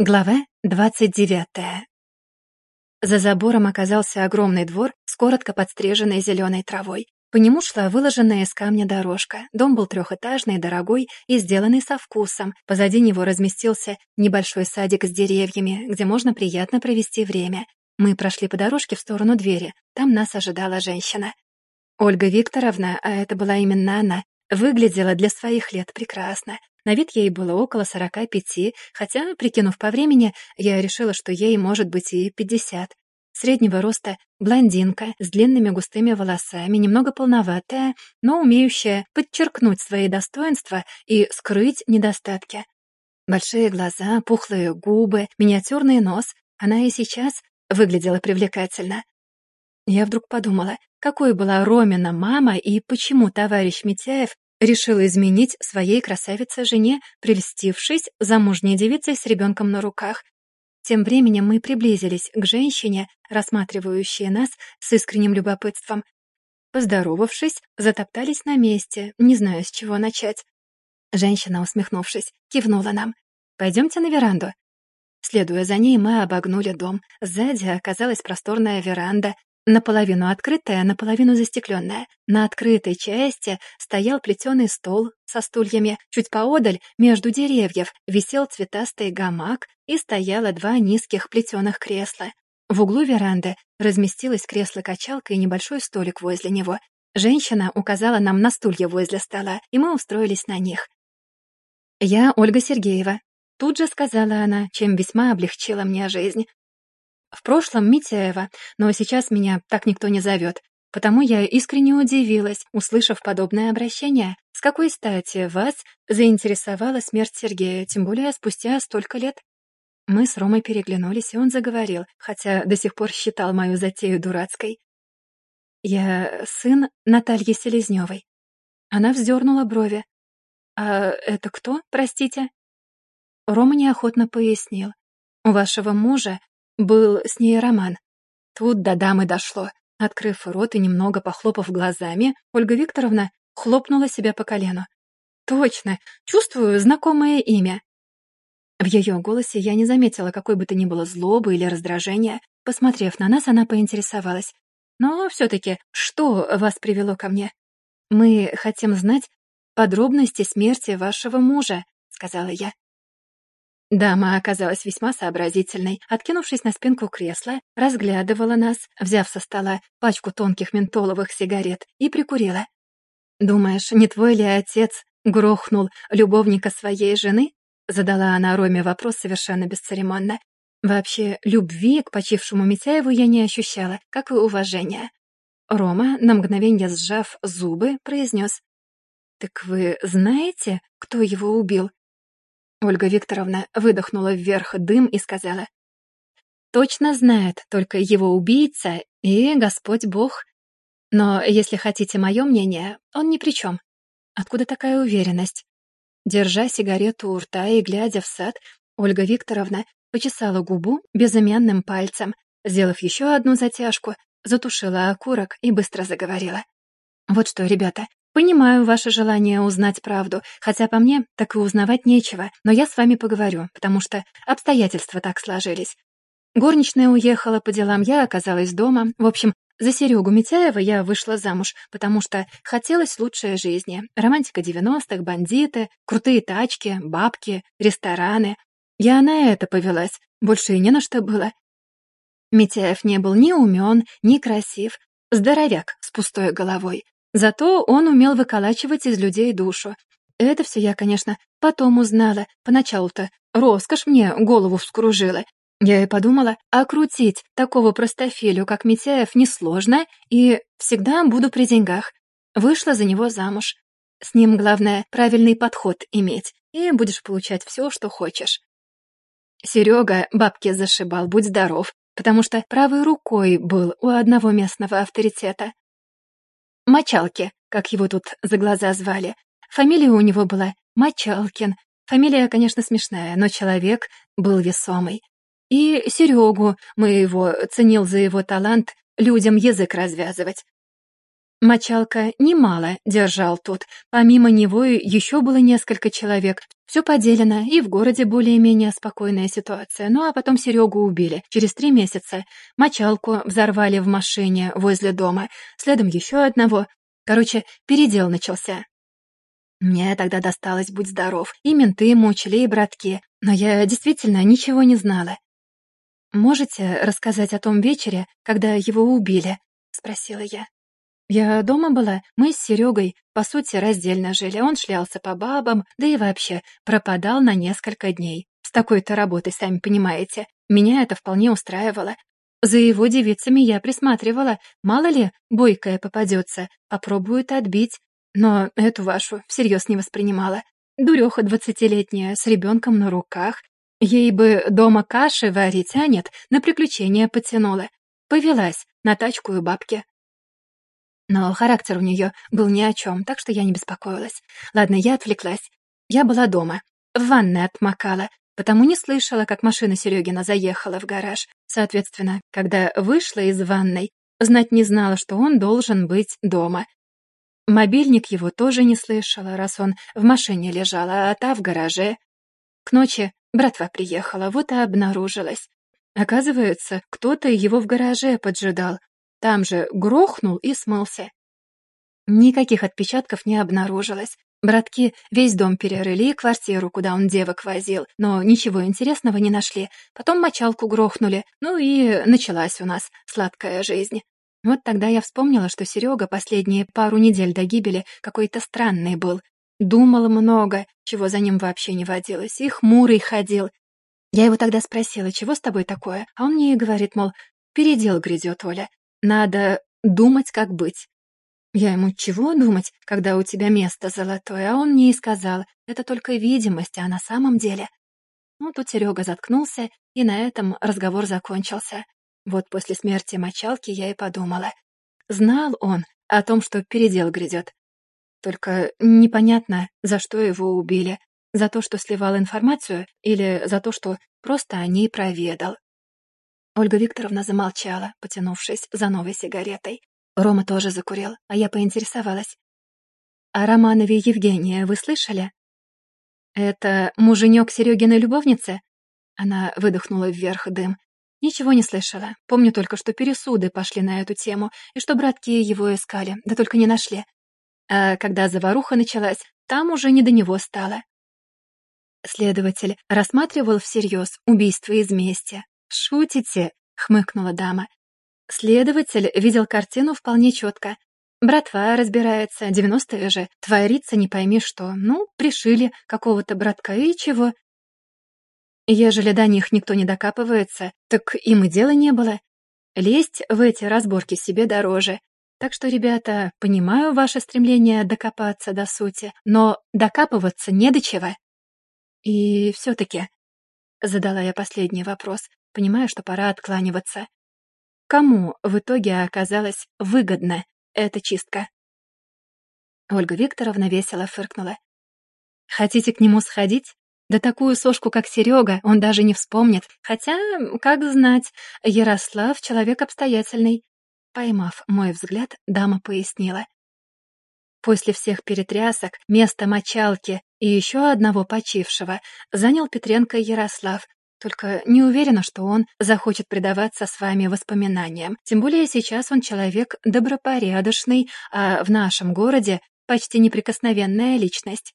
Глава двадцать девятая. За забором оказался огромный двор с коротко подстриженной зеленой травой. По нему шла выложенная из камня дорожка. Дом был трехэтажный, дорогой и сделанный со вкусом. Позади него разместился небольшой садик с деревьями, где можно приятно провести время. Мы прошли по дорожке в сторону двери. Там нас ожидала женщина. Ольга Викторовна, а это была именно она, выглядела для своих лет прекрасно. На вид ей было около сорока пяти, хотя, прикинув по времени, я решила, что ей может быть и пятьдесят. Среднего роста блондинка с длинными густыми волосами, немного полноватая, но умеющая подчеркнуть свои достоинства и скрыть недостатки. Большие глаза, пухлые губы, миниатюрный нос. Она и сейчас выглядела привлекательно. Я вдруг подумала, какой была Ромина мама и почему товарищ Митяев решил изменить своей красавице-жене, прельстившись замужней девицей с ребенком на руках. Тем временем мы приблизились к женщине, рассматривающей нас с искренним любопытством. Поздоровавшись, затоптались на месте, не знаю, с чего начать. Женщина, усмехнувшись, кивнула нам. «Пойдемте на веранду». Следуя за ней, мы обогнули дом. Сзади оказалась просторная веранда, наполовину открытая, наполовину застекленная. На открытой части стоял плетеный стол со стульями. Чуть поодаль, между деревьев, висел цветастый гамак и стояло два низких плетеных кресла. В углу веранды разместилось кресло-качалка и небольшой столик возле него. Женщина указала нам на стулья возле стола, и мы устроились на них. «Я Ольга Сергеева», — тут же сказала она, чем весьма облегчила мне жизнь. В прошлом Митяева, но сейчас меня так никто не зовет. Потому я искренне удивилась, услышав подобное обращение. С какой стати вас заинтересовала смерть Сергея, тем более спустя столько лет? Мы с Ромой переглянулись, и он заговорил, хотя до сих пор считал мою затею дурацкой. «Я сын Натальи Селезневой». Она вздернула брови. «А это кто, простите?» Рома неохотно пояснил. «У вашего мужа был с ней роман. Тут до дамы дошло. Открыв рот и немного похлопав глазами, Ольга Викторовна хлопнула себя по колену. «Точно! Чувствую знакомое имя!» В ее голосе я не заметила какой бы то ни было злобы или раздражения. Посмотрев на нас, она поинтересовалась. «Но все-таки, что вас привело ко мне?» «Мы хотим знать подробности смерти вашего мужа», — сказала я. Дама оказалась весьма сообразительной. Откинувшись на спинку кресла, разглядывала нас, взяв со стола пачку тонких ментоловых сигарет, и прикурила. «Думаешь, не твой ли отец грохнул любовника своей жены?» Задала она Роме вопрос совершенно бесцеремонно. Вообще, любви к почившему Митяеву я не ощущала, как и уважения. Рома, на мгновение сжав зубы, произнес. «Так вы знаете, кто его убил?» Ольга Викторовна выдохнула вверх дым и сказала. «Точно знает только его убийца и Господь Бог. Но, если хотите мое мнение, он ни при чем. Откуда такая уверенность?» Держа сигарету у рта и глядя в сад, Ольга Викторовна почесала губу безымянным пальцем, сделав еще одну затяжку, затушила окурок и быстро заговорила. «Вот что, ребята, Понимаю ваше желание узнать правду, хотя по мне так и узнавать нечего, но я с вами поговорю, потому что обстоятельства так сложились. Горничная уехала по делам, я оказалась дома. В общем, за Серегу Митяева я вышла замуж, потому что хотелось лучшей жизни. Романтика 90-х, бандиты, крутые тачки, бабки, рестораны. Я на это повелась, больше и не на что было. Митяев не был ни умен, ни красив, здоровяк с пустой головой. Зато он умел выколачивать из людей душу. Это все я, конечно, потом узнала. Поначалу-то роскошь мне голову вскружила. Я и подумала, окрутить такого простофилю, как Митяев, несложно, и всегда буду при деньгах. Вышла за него замуж. С ним главное правильный подход иметь, и будешь получать все, что хочешь. Серега бабки зашибал, будь здоров, потому что правой рукой был у одного местного авторитета. Мочалки, как его тут за глаза звали. Фамилия у него была Мочалкин. Фамилия, конечно, смешная, но человек был весомый. И Серегу, мы его ценил за его талант людям язык развязывать. Мочалка немало держал тут. Помимо него еще было несколько человек. Все поделено, и в городе более-менее спокойная ситуация. Ну а потом Серегу убили. Через три месяца мочалку взорвали в машине возле дома. Следом еще одного. Короче, передел начался. Мне тогда досталось «Будь здоров». И менты мучили, и братки. Но я действительно ничего не знала. «Можете рассказать о том вечере, когда его убили?» — спросила я. Я дома была, мы с Серегой, по сути, раздельно жили. Он шлялся по бабам, да и вообще пропадал на несколько дней. С такой-то работой, сами понимаете. Меня это вполне устраивало. За его девицами я присматривала. Мало ли, бойкая попадется, попробует отбить. Но эту вашу всерьез не воспринимала. Дуреха двадцатилетняя, с ребенком на руках. Ей бы дома каши варить, а нет, на приключения потянула. Повелась на тачку и бабки. Но характер у нее был ни о чем, так что я не беспокоилась. Ладно, я отвлеклась. Я была дома. В ванной отмокала, потому не слышала, как машина Серегина заехала в гараж. Соответственно, когда вышла из ванной, знать не знала, что он должен быть дома. Мобильник его тоже не слышала, раз он в машине лежал, а та в гараже. К ночи братва приехала, вот и обнаружилась. Оказывается, кто-то его в гараже поджидал, там же грохнул и смылся. Никаких отпечатков не обнаружилось. Братки весь дом перерыли и квартиру, куда он девок возил, но ничего интересного не нашли. Потом мочалку грохнули, ну и началась у нас сладкая жизнь. Вот тогда я вспомнила, что Серега последние пару недель до гибели какой-то странный был. Думал много, чего за ним вообще не водилось, и хмурый ходил. Я его тогда спросила, чего с тобой такое? А он мне и говорит, мол, передел грядет, Оля. Надо думать, как быть. Я ему чего думать, когда у тебя место золотое, а он мне и сказал, это только видимость, а на самом деле... Ну, тут Серега заткнулся, и на этом разговор закончился. Вот после смерти мочалки я и подумала. Знал он о том, что передел грядет. Только непонятно, за что его убили. За то, что сливал информацию, или за то, что просто о ней проведал. Ольга Викторовна замолчала, потянувшись за новой сигаретой. Рома тоже закурил, а я поинтересовалась. «О Романове Евгения вы слышали?» «Это муженек Серегиной любовницы?» Она выдохнула вверх дым. «Ничего не слышала. Помню только, что пересуды пошли на эту тему, и что братки его искали, да только не нашли. А когда заваруха началась, там уже не до него стало». Следователь рассматривал всерьез убийство из мести, «Шутите?» — хмыкнула дама. Следователь видел картину вполне четко. Братва разбирается, девяностые же, творится не пойми что. Ну, пришили какого-то братка и чего. Ежели до них никто не докапывается, так им и дела не было. Лезть в эти разборки себе дороже. Так что, ребята, понимаю ваше стремление докопаться до сути, но докапываться не до чего. И все-таки, задала я последний вопрос, понимая, что пора откланиваться. Кому в итоге оказалась выгодна эта чистка? Ольга Викторовна весело фыркнула. «Хотите к нему сходить? Да такую сошку, как Серега, он даже не вспомнит. Хотя, как знать, Ярослав — человек обстоятельный». Поймав мой взгляд, дама пояснила. После всех перетрясок место мочалки и еще одного почившего занял Петренко Ярослав, только не уверена, что он захочет предаваться с вами воспоминаниям. Тем более сейчас он человек добропорядочный, а в нашем городе почти неприкосновенная личность.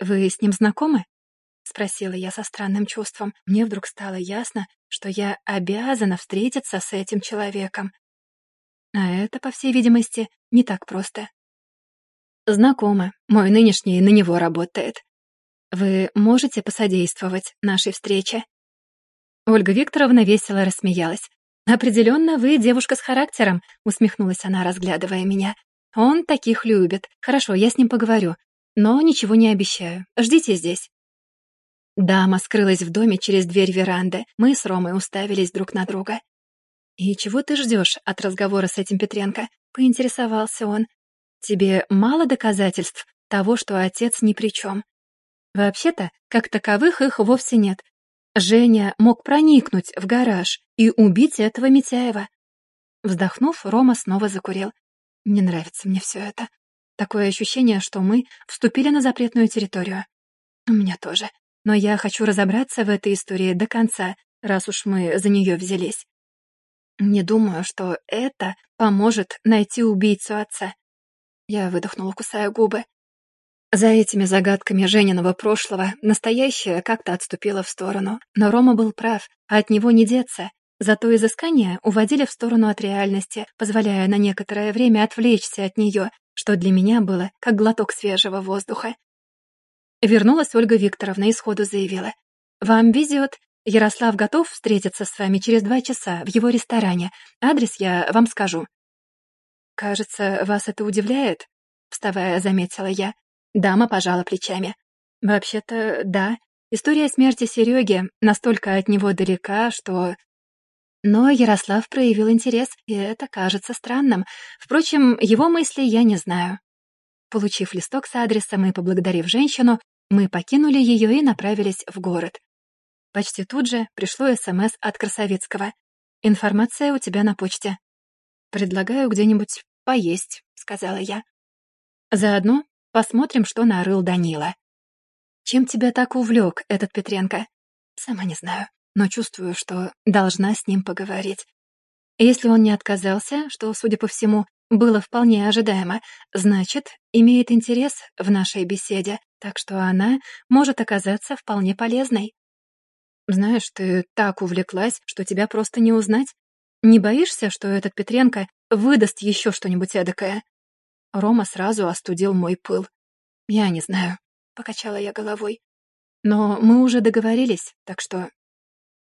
«Вы с ним знакомы?» — спросила я со странным чувством. Мне вдруг стало ясно, что я обязана встретиться с этим человеком. А это, по всей видимости, не так просто. «Знакомо. Мой нынешний на него работает. Вы можете посодействовать нашей встрече?» Ольга Викторовна весело рассмеялась. «Определенно, вы девушка с характером», — усмехнулась она, разглядывая меня. «Он таких любит. Хорошо, я с ним поговорю. Но ничего не обещаю. Ждите здесь». Дама скрылась в доме через дверь веранды. Мы с Ромой уставились друг на друга. «И чего ты ждешь от разговора с этим Петренко?» — поинтересовался он. «Тебе мало доказательств того, что отец ни при чем?» Вообще-то, как таковых их вовсе нет. Женя мог проникнуть в гараж и убить этого Митяева. Вздохнув, Рома снова закурил. Не нравится мне все это. Такое ощущение, что мы вступили на запретную территорию. У меня тоже. Но я хочу разобраться в этой истории до конца, раз уж мы за нее взялись. Не думаю, что это поможет найти убийцу отца. Я выдохнула, кусая губы. За этими загадками Жениного прошлого настоящее как-то отступило в сторону. Но Рома был прав, а от него не деться. Зато изыскания уводили в сторону от реальности, позволяя на некоторое время отвлечься от нее, что для меня было как глоток свежего воздуха. Вернулась Ольга Викторовна и сходу заявила. «Вам везет. Ярослав готов встретиться с вами через два часа в его ресторане. Адрес я вам скажу». «Кажется, вас это удивляет?» Вставая, заметила я. Дама пожала плечами. «Вообще-то, да. История смерти Сереги настолько от него далека, что но Ярослав проявил интерес, и это кажется странным. Впрочем, его мысли я не знаю. Получив листок с адресом и поблагодарив женщину, мы покинули ее и направились в город. Почти тут же пришло СМС от Красовицкого. «Информация у тебя на почте». «Предлагаю где-нибудь поесть», — сказала я. «Заодно посмотрим, что нарыл Данила». «Чем тебя так увлек этот Петренко?» «Сама не знаю но чувствую, что должна с ним поговорить. Если он не отказался, что, судя по всему, было вполне ожидаемо, значит, имеет интерес в нашей беседе, так что она может оказаться вполне полезной. Знаешь, ты так увлеклась, что тебя просто не узнать. Не боишься, что этот Петренко выдаст еще что-нибудь эдакое? Рома сразу остудил мой пыл. Я не знаю, — покачала я головой. Но мы уже договорились, так что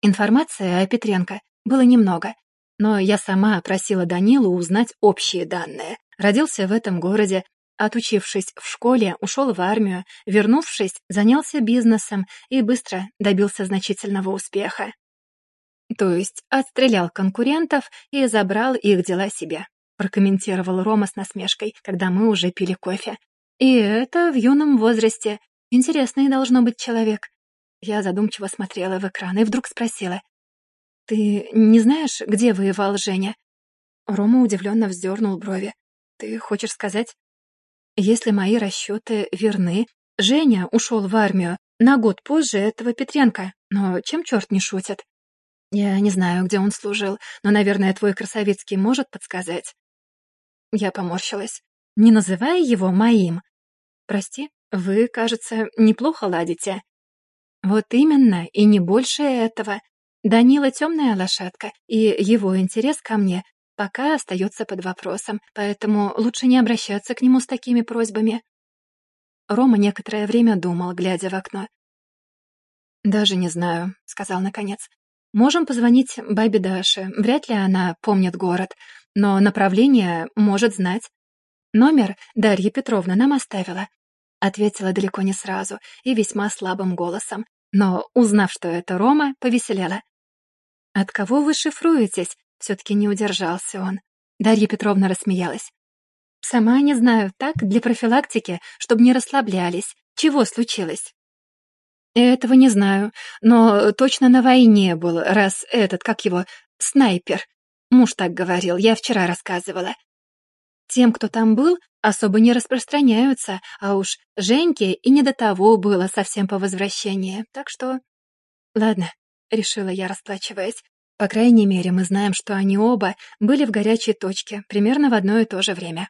Информации о Петренко было немного, но я сама просила Данилу узнать общие данные. Родился в этом городе, отучившись в школе, ушел в армию, вернувшись, занялся бизнесом и быстро добился значительного успеха. То есть отстрелял конкурентов и забрал их дела себе, прокомментировал Рома с насмешкой, когда мы уже пили кофе. И это в юном возрасте. Интересный должно быть человек. Я задумчиво смотрела в экран и вдруг спросила. «Ты не знаешь, где воевал Женя?» Рома удивленно вздернул брови. «Ты хочешь сказать?» «Если мои расчеты верны, Женя ушел в армию на год позже этого Петренко, но чем черт не шутит?» «Я не знаю, где он служил, но, наверное, твой Красовицкий может подсказать». Я поморщилась. «Не называй его моим». «Прости, вы, кажется, неплохо ладите». Вот именно, и не больше этого. Данила темная лошадка, и его интерес ко мне пока остается под вопросом, поэтому лучше не обращаться к нему с такими просьбами. Рома некоторое время думал, глядя в окно. «Даже не знаю», — сказал наконец. «Можем позвонить бабе Даше. Вряд ли она помнит город, но направление может знать. Номер Дарья Петровна нам оставила. Ответила далеко не сразу и весьма слабым голосом, но, узнав, что это Рома, повеселела. «От кого вы шифруетесь?» Все-таки не удержался он. Дарья Петровна рассмеялась. «Сама не знаю, так, для профилактики, чтобы не расслаблялись. Чего случилось?» «Этого не знаю, но точно на войне был, раз этот, как его, снайпер. Муж так говорил, я вчера рассказывала. Тем, кто там был, особо не распространяются, а уж Женьке и не до того было совсем по возвращении, так что... Ладно, решила я, расплачиваясь. По крайней мере, мы знаем, что они оба были в горячей точке примерно в одно и то же время.